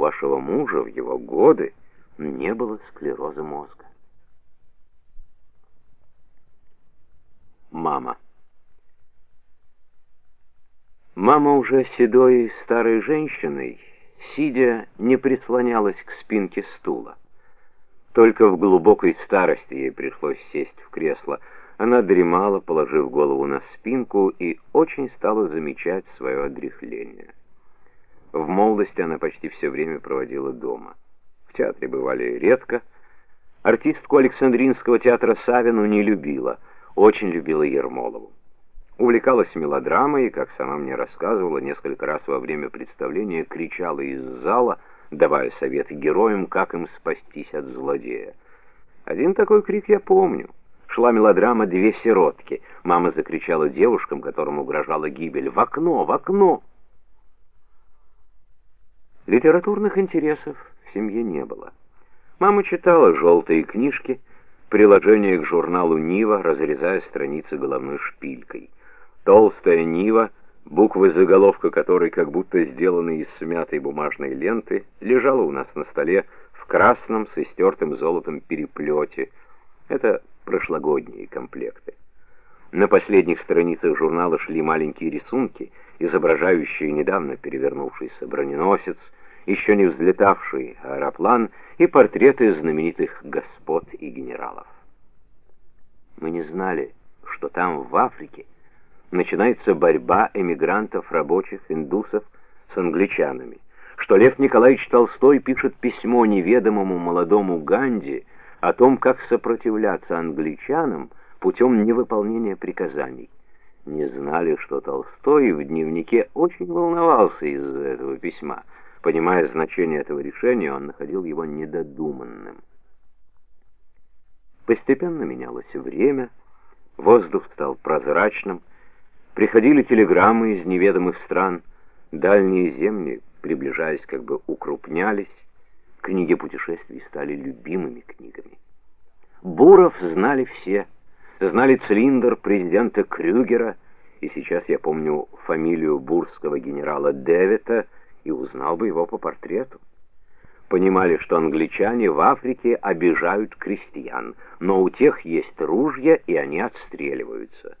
вашего мужа в его годы не было склероза мозга. Мама. Мама уже седой старой женщиной, сидя, не прислонялась к спинке стула. Только в глубокой старости ей пришлось сесть в кресло. Она дремала, положив голову на спинку, и очень стала замечать свое одряхление. В молодости она почти все время проводила дома. В театре бывали редко. Артистку Александринского театра Савину не любила, очень любила Ермолову. Увлекалась мелодрамой как сама мне рассказывала, несколько раз во время представления кричала из зала, давая советы героям, как им спастись от злодея. Один такой крик я помню. Шла мелодрама «Две сиротки». Мама закричала девушкам, которым угрожала гибель, «В окно! В окно!» Литературных интересов в семье не было. Мама читала желтые книжки, приложение к журналу «Нива», разрезая страницы головной шпилькой. Толстая «Нива», буквы заголовка которой как будто сделаны из смятой бумажной ленты, лежала у нас на столе в красном с истертым золотом переплете. Это прошлогодние комплекты. На последних страницах журнала шли маленькие рисунки, изображающие недавно перевернувшийся броненосец, еще не взлетавший аэроплан и портреты знаменитых господ и генералов. Мы не знали, что там, в Африке, начинается борьба эмигрантов, рабочих, индусов с англичанами, что Лев Николаевич Толстой пишет письмо неведомому молодому Ганди о том, как сопротивляться англичанам путем невыполнения приказаний. Не знали, что Толстой в дневнике очень волновался из-за этого письма. Понимая значение этого решения, он находил его недодуманным. Постепенно менялось время, воздух стал прозрачным, приходили телеграммы из неведомых стран, дальние земли, приближаясь, как бы укрупнялись, книги путешествий стали любимыми книгами. Буров знали все, знали цилиндр президента Крюгера, и сейчас я помню фамилию бурского генерала Дэвита, и узнал бы его по портрету. Понимали, что англичане в Африке обижают крестьян, но у тех есть ружья, и они отстреливаются.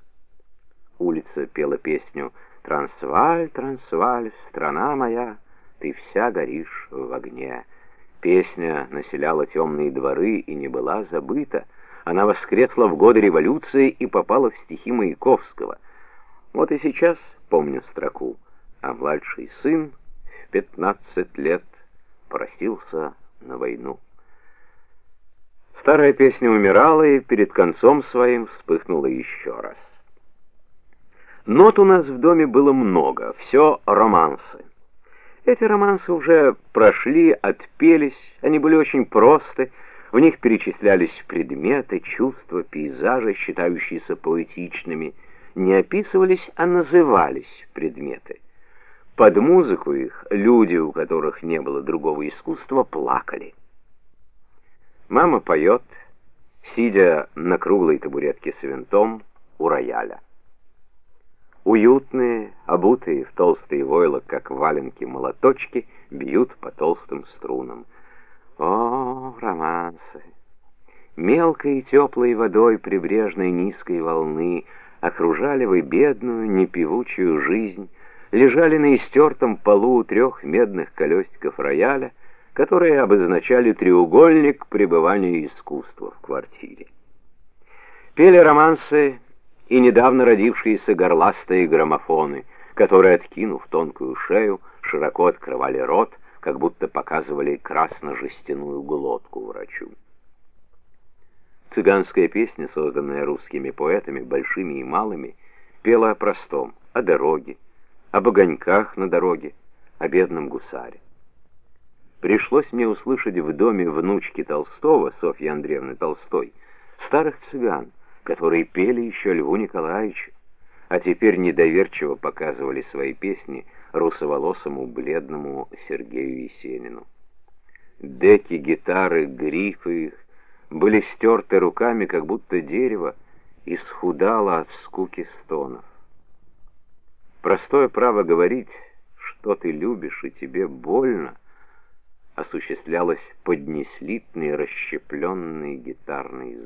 Улица пела песню «Трансваль, Трансваль, страна моя, ты вся горишь в огне». Песня населяла темные дворы и не была забыта. Она воскресла в годы революции и попала в стихи Маяковского. Вот и сейчас помню строку, а младший сын пятнадцать лет просился на войну. Старая песня умирала и перед концом своим вспыхнула еще раз. Нот у нас в доме было много, все романсы. Эти романсы уже прошли, отпелись, они были очень просты, в них перечислялись предметы, чувства, пейзажи, считающиеся поэтичными, не описывались, а назывались предметы. Под музыку их люди, у которых не было другого искусства, плакали. Мама поет, сидя на круглой табуретке с винтом у рояля. Уютные, обутые в толстые войлок, как валенки молоточки, бьют по толстым струнам. О, романсы! Мелкой и теплой водой прибрежной низкой волны окружали вы бедную, непевучую жизнь, лежали на истертом полу трех медных колесиков рояля, которые обозначали треугольник пребывания искусства в квартире. Пели романсы и недавно родившиеся горластые граммофоны, которые, откинув тонкую шею, широко открывали рот, как будто показывали красно-жестяную глотку врачу. Цыганская песня, созданная русскими поэтами, большими и малыми, пела о простом, о дороге, об огоньках на дороге, о бедном гусаре. Пришлось мне услышать в доме внучки Толстого, Софьи Андреевны Толстой, старых цыган, которые пели еще Льву Николаевичу, а теперь недоверчиво показывали свои песни русоволосому бледному Сергею Есенину. Деки, гитары, грифы их были стерты руками, как будто дерево исхудало от скуки стонов. Простое право говорить, что ты любишь и тебе больно, осуществлялось под неслитный расщепленный гитарный